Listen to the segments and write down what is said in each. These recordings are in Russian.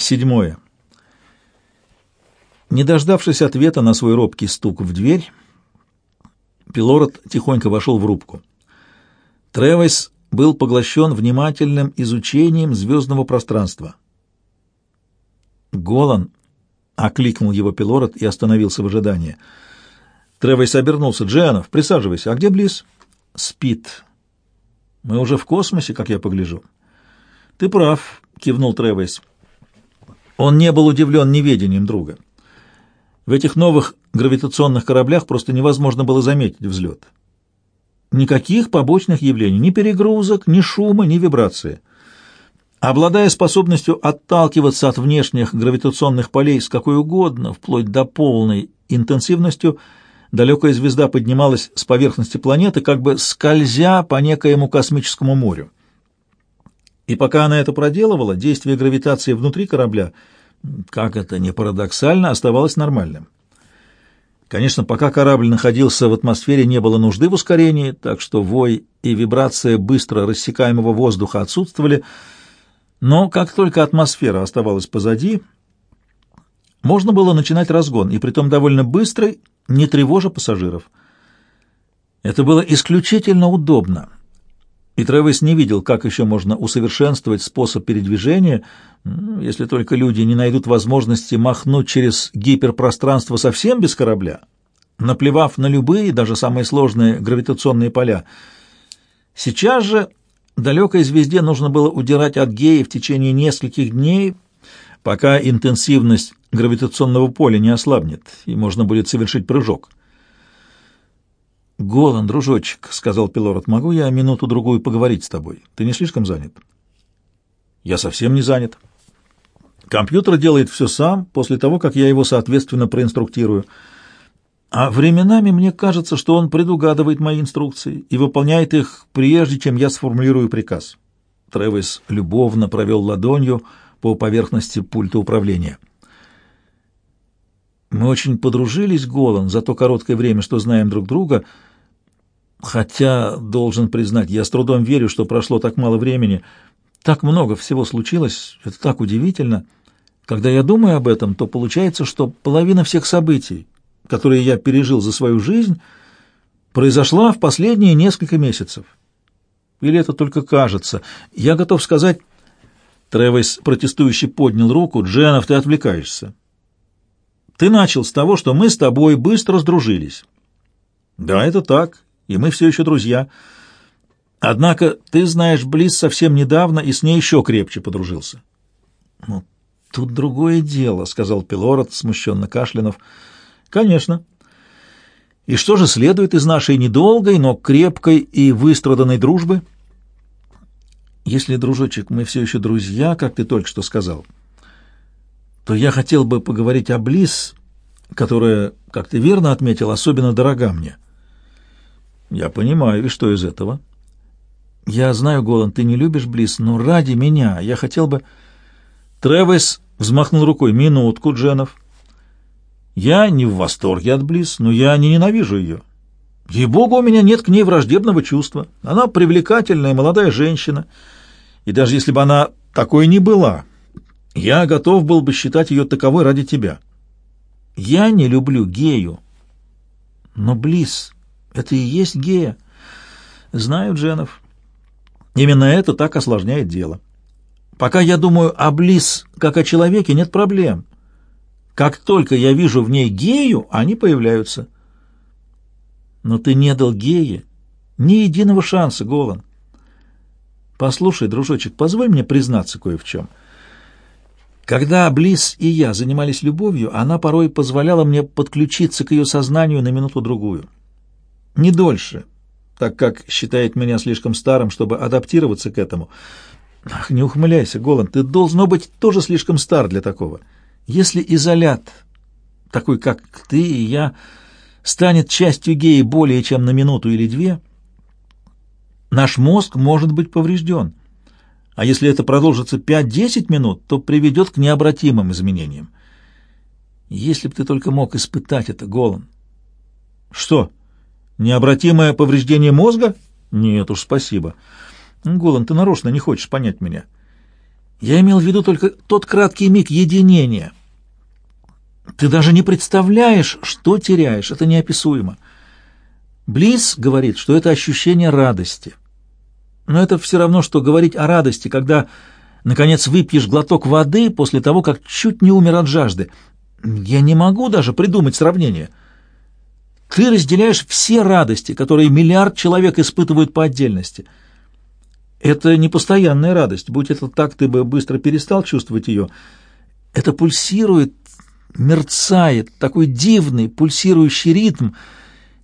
Седьмое. Не дождавшись ответа на свой робкий стук в дверь, Пилород тихонько вошел в рубку. Тревес был поглощен внимательным изучением звездного пространства. «Голан!» — окликнул его Пилород и остановился в ожидании. Тревес обернулся. «Дженов, присаживайся. А где Близ?» «Спит. Мы уже в космосе, как я погляжу». «Ты прав», — кивнул Тревес. Он не был удивлен неведением друга. В этих новых гравитационных кораблях просто невозможно было заметить взлет. Никаких побочных явлений, ни перегрузок, ни шума, ни вибрации. Обладая способностью отталкиваться от внешних гравитационных полей с какой угодно, вплоть до полной интенсивностью, далекая звезда поднималась с поверхности планеты, как бы скользя по некоему космическому морю. И пока она это проделывала, действие гравитации внутри корабля, как это ни парадоксально, оставалось нормальным. Конечно, пока корабль находился в атмосфере, не было нужды в ускорении, так что вой и вибрация быстро рассекаемого воздуха отсутствовали, но как только атмосфера оставалась позади, можно было начинать разгон, и притом довольно быстрый, не тревожа пассажиров. Это было исключительно удобно, и Тревес не видел, как еще можно усовершенствовать способ передвижения, если только люди не найдут возможности махнуть через гиперпространство совсем без корабля, наплевав на любые, даже самые сложные гравитационные поля. Сейчас же далекой звезде нужно было удирать от геи в течение нескольких дней, пока интенсивность гравитационного поля не ослабнет, и можно будет совершить прыжок. «Голан, дружочек», — сказал Пилород, — «могу я минуту-другую поговорить с тобой? Ты не слишком занят?» «Я совсем не занят. Компьютер делает все сам, после того, как я его, соответственно, проинструктирую. А временами мне кажется, что он предугадывает мои инструкции и выполняет их, прежде чем я сформулирую приказ». Тревис любовно провел ладонью по поверхности пульта управления. «Мы очень подружились, Голан, за то короткое время, что знаем друг друга», Хотя, должен признать, я с трудом верю, что прошло так мало времени. Так много всего случилось, это так удивительно. Когда я думаю об этом, то получается, что половина всех событий, которые я пережил за свою жизнь, произошла в последние несколько месяцев. Или это только кажется? Я готов сказать... Тревис протестующий поднял руку. «Дженов, ты отвлекаешься. Ты начал с того, что мы с тобой быстро сдружились». «Да, это так и мы все еще друзья. Однако ты знаешь Близ совсем недавно и с ней еще крепче подружился. — Ну, тут другое дело, — сказал Пилород, смущенно кашлянув. — Конечно. И что же следует из нашей недолгой, но крепкой и выстраданной дружбы? Если, дружочек, мы все еще друзья, как ты только что сказал, то я хотел бы поговорить о Близ, которая, как ты верно отметил, особенно дорога мне. — я понимаю, и что из этого? Я знаю, Голан, ты не любишь Близ, но ради меня я хотел бы... Тревес взмахнул рукой. Минутку, Дженов. Я не в восторге от Близ, но я не ненавижу ее. Ей-богу, у меня нет к ней враждебного чувства. Она привлекательная молодая женщина. И даже если бы она такой не была, я готов был бы считать ее таковой ради тебя. Я не люблю гею. Но Близ... Это и есть гея. Знаю, Дженов. Именно это так осложняет дело. Пока я думаю о Близ как о человеке, нет проблем. Как только я вижу в ней гею, они появляются. Но ты не дал гее ни единого шанса, Голан. Послушай, дружочек, позволь мне признаться кое в чем. Когда Близ и я занимались любовью, она порой позволяла мне подключиться к ее сознанию на минуту-другую не дольше, так как считает меня слишком старым, чтобы адаптироваться к этому. Ах, не ухмыляйся, Голан, ты должно быть тоже слишком стар для такого. Если изолят, такой как ты и я, станет частью геи более чем на минуту или две, наш мозг может быть поврежден. А если это продолжится 5-10 минут, то приведет к необратимым изменениям. Если бы ты только мог испытать это, Голан. Что? Необратимое повреждение мозга? Нет уж, спасибо. Голан, ты нарочно не хочешь понять меня. Я имел в виду только тот краткий миг единения. Ты даже не представляешь, что теряешь. Это неописуемо. Близ говорит, что это ощущение радости. Но это все равно, что говорить о радости, когда, наконец, выпьешь глоток воды после того, как чуть не умер от жажды. Я не могу даже придумать сравнение. Ты разделяешь все радости, которые миллиард человек испытывают по отдельности — это не постоянная радость. Будь это так, ты бы быстро перестал чувствовать ее. Это пульсирует, мерцает, такой дивный, пульсирующий ритм,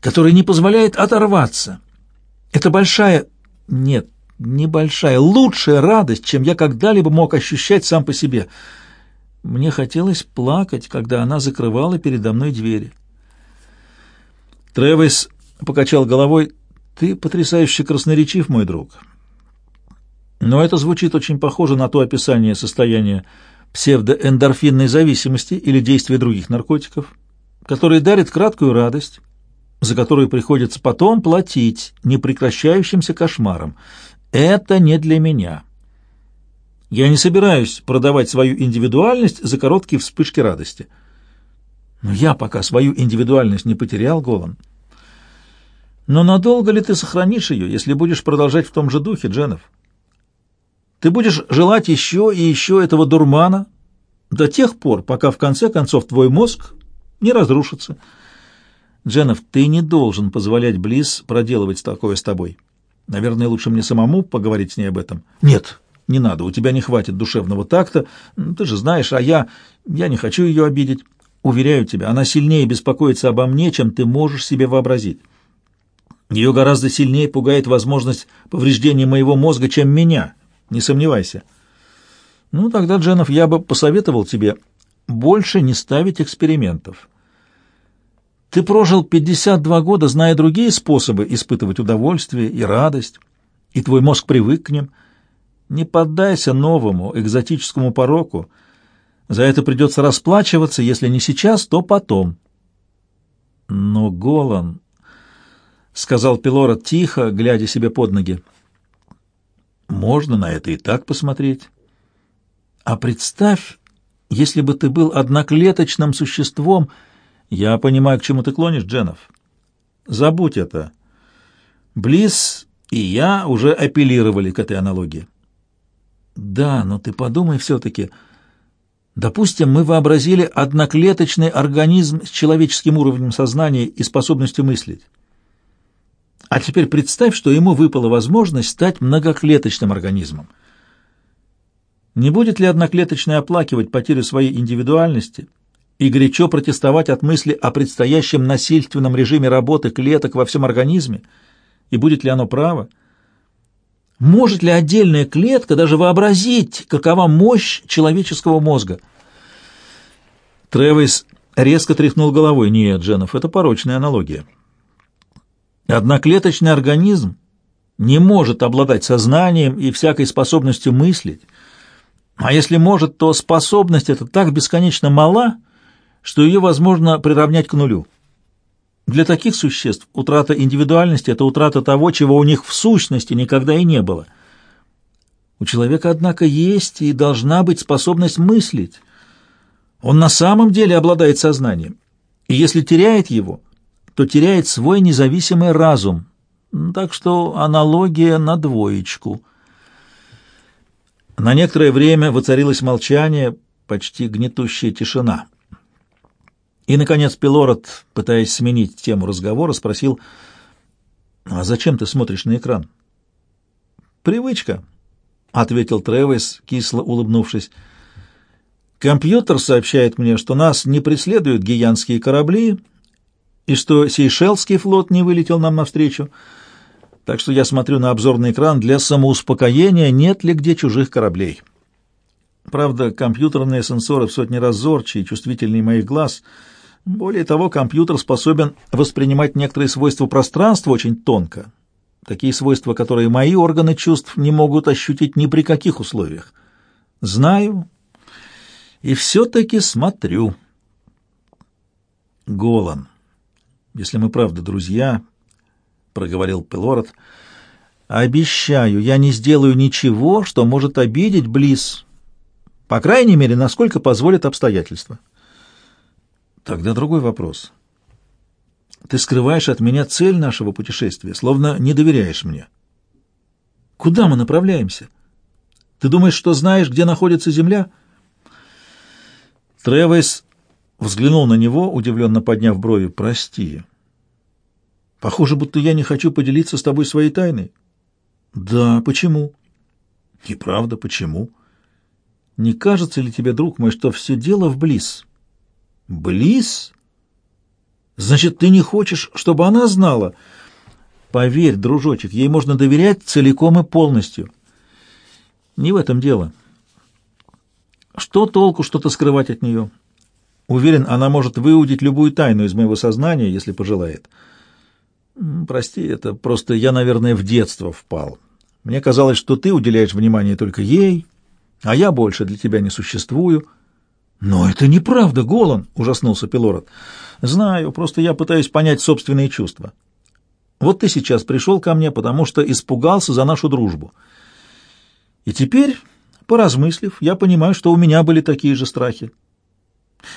который не позволяет оторваться. Это большая... Нет, небольшая, лучшая радость, чем я когда-либо мог ощущать сам по себе. Мне хотелось плакать, когда она закрывала передо мной двери. Тревис покачал головой. «Ты потрясающе красноречив, мой друг». Но это звучит очень похоже на то описание состояния псевдоэндорфинной зависимости или действия других наркотиков, которые дарят краткую радость, за которую приходится потом платить непрекращающимся кошмаром. Это не для меня. Я не собираюсь продавать свою индивидуальность за короткие вспышки радости. Но я пока свою индивидуальность не потерял, Голан. Но надолго ли ты сохранишь ее, если будешь продолжать в том же духе, Дженов? Ты будешь желать еще и еще этого дурмана до тех пор, пока в конце концов твой мозг не разрушится. Дженов, ты не должен позволять Близ проделывать такое с тобой. Наверное, лучше мне самому поговорить с ней об этом. Нет, не надо, у тебя не хватит душевного такта. Ты же знаешь, а я... Я не хочу ее обидеть. Уверяю тебя, она сильнее беспокоится обо мне, чем ты можешь себе вообразить. Ее гораздо сильнее пугает возможность повреждения моего мозга, чем меня, не сомневайся. Ну, тогда, Дженов, я бы посоветовал тебе больше не ставить экспериментов. Ты прожил 52 года, зная другие способы испытывать удовольствие и радость, и твой мозг привык к ним. Не поддайся новому экзотическому пороку. За это придется расплачиваться, если не сейчас, то потом. Но Голан, — сказал Пилород тихо, глядя себе под ноги, — можно на это и так посмотреть. А представь, если бы ты был одноклеточным существом... Я понимаю, к чему ты клонишь, Дженов. Забудь это. Близ и я уже апеллировали к этой аналогии. Да, но ты подумай все-таки. Допустим, мы вообразили одноклеточный организм с человеческим уровнем сознания и способностью мыслить. А теперь представь, что ему выпала возможность стать многоклеточным организмом. Не будет ли одноклеточный оплакивать потерю своей индивидуальности и горячо протестовать от мысли о предстоящем насильственном режиме работы клеток во всем организме? И будет ли оно право? Может ли отдельная клетка даже вообразить, какова мощь человеческого мозга? Тревис резко тряхнул головой. Нет, Дженов, это порочная аналогия. Одноклеточный организм не может обладать сознанием и всякой способностью мыслить, а если может, то способность эта так бесконечно мала, что ее возможно приравнять к нулю. Для таких существ утрата индивидуальности – это утрата того, чего у них в сущности никогда и не было. У человека, однако, есть и должна быть способность мыслить. Он на самом деле обладает сознанием, и если теряет его – то теряет свой независимый разум. Так что аналогия на двоечку. На некоторое время воцарилось молчание, почти гнетущая тишина. И, наконец, Пилород, пытаясь сменить тему разговора, спросил, «А зачем ты смотришь на экран?» «Привычка», — ответил Тревис, кисло улыбнувшись. «Компьютер сообщает мне, что нас не преследуют гиянские корабли, и что Сейшелский флот не вылетел нам навстречу. Так что я смотрю на обзорный экран для самоуспокоения, нет ли где чужих кораблей. Правда, компьютерные сенсоры в сотни раз зорче и чувствительнее моих глаз. Более того, компьютер способен воспринимать некоторые свойства пространства очень тонко. Такие свойства, которые мои органы чувств не могут ощутить ни при каких условиях. Знаю и все-таки смотрю. Голан. Если мы правда друзья, — проговорил Пелород, — обещаю, я не сделаю ничего, что может обидеть Близ По крайней мере, насколько позволят обстоятельства. Тогда другой вопрос. Ты скрываешь от меня цель нашего путешествия, словно не доверяешь мне. Куда мы направляемся? Ты думаешь, что знаешь, где находится Земля? Тревес взглянул на него, удивленно подняв брови. Прости. Похоже, будто я не хочу поделиться с тобой своей тайной. Да, почему? И правда, почему? Не кажется ли тебе, друг мой, что все дело в Близ? Близ? Значит, ты не хочешь, чтобы она знала? Поверь, дружочек, ей можно доверять целиком и полностью. Не в этом дело. Что толку что-то скрывать от нее? Уверен, она может выудить любую тайну из моего сознания, если пожелает. Прости, это просто я, наверное, в детство впал. Мне казалось, что ты уделяешь внимание только ей, а я больше для тебя не существую. Но это неправда, Голан, ужаснулся Пилород. Знаю, просто я пытаюсь понять собственные чувства. Вот ты сейчас пришел ко мне, потому что испугался за нашу дружбу. И теперь, поразмыслив, я понимаю, что у меня были такие же страхи.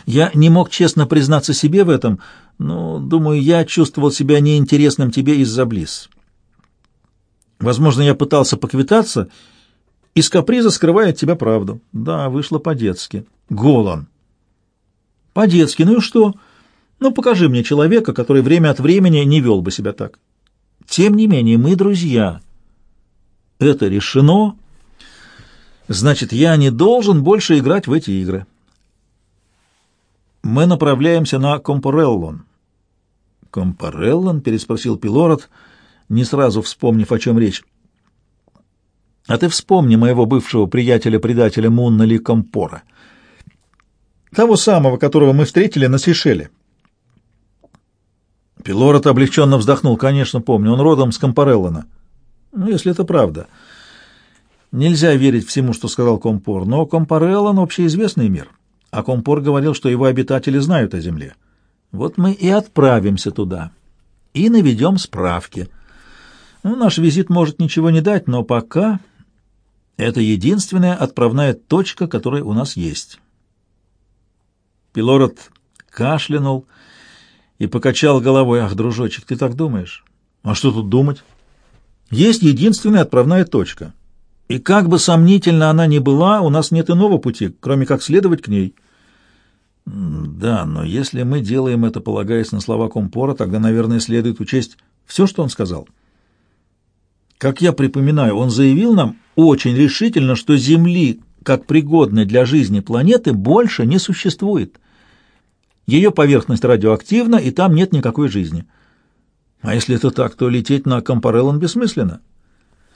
Я не мог честно признаться себе в этом, но, думаю, я чувствовал себя неинтересным тебе из-за близ. Возможно, я пытался поквитаться, из каприза скрывая от тебя правду. Да, вышло по-детски. Голан. По-детски, ну и что? Ну, покажи мне человека, который время от времени не вел бы себя так. Тем не менее, мы друзья. Это решено. Значит, я не должен больше играть в эти игры. Мы направляемся на Компореллон. Компореллон? переспросил Пелорат, не сразу вспомнив, о чем речь. А ты вспомни моего бывшего приятеля-предателя Мунн Ли Компора. Того самого, которого мы встретили на Сейшеле. Пелорат облегченно вздохнул. Конечно, помню. Он родом с Компореллона. Ну, если это правда. Нельзя верить всему, что сказал Компор, но Компореллон — общеизвестный мир а Компор говорил, что его обитатели знают о земле. Вот мы и отправимся туда и наведем справки. Ну, наш визит может ничего не дать, но пока это единственная отправная точка, которая у нас есть. Пилород кашлянул и покачал головой. «Ах, дружочек, ты так думаешь? А что тут думать? Есть единственная отправная точка. И как бы сомнительно она ни была, у нас нет иного пути, кроме как следовать к ней». Да, но если мы делаем это, полагаясь на слова Компора, тогда, наверное, следует учесть все, что он сказал. Как я припоминаю, он заявил нам очень решительно, что Земли, как пригодной для жизни планеты, больше не существует. Ее поверхность радиоактивна, и там нет никакой жизни. А если это так, то лететь на Компареллон бессмысленно.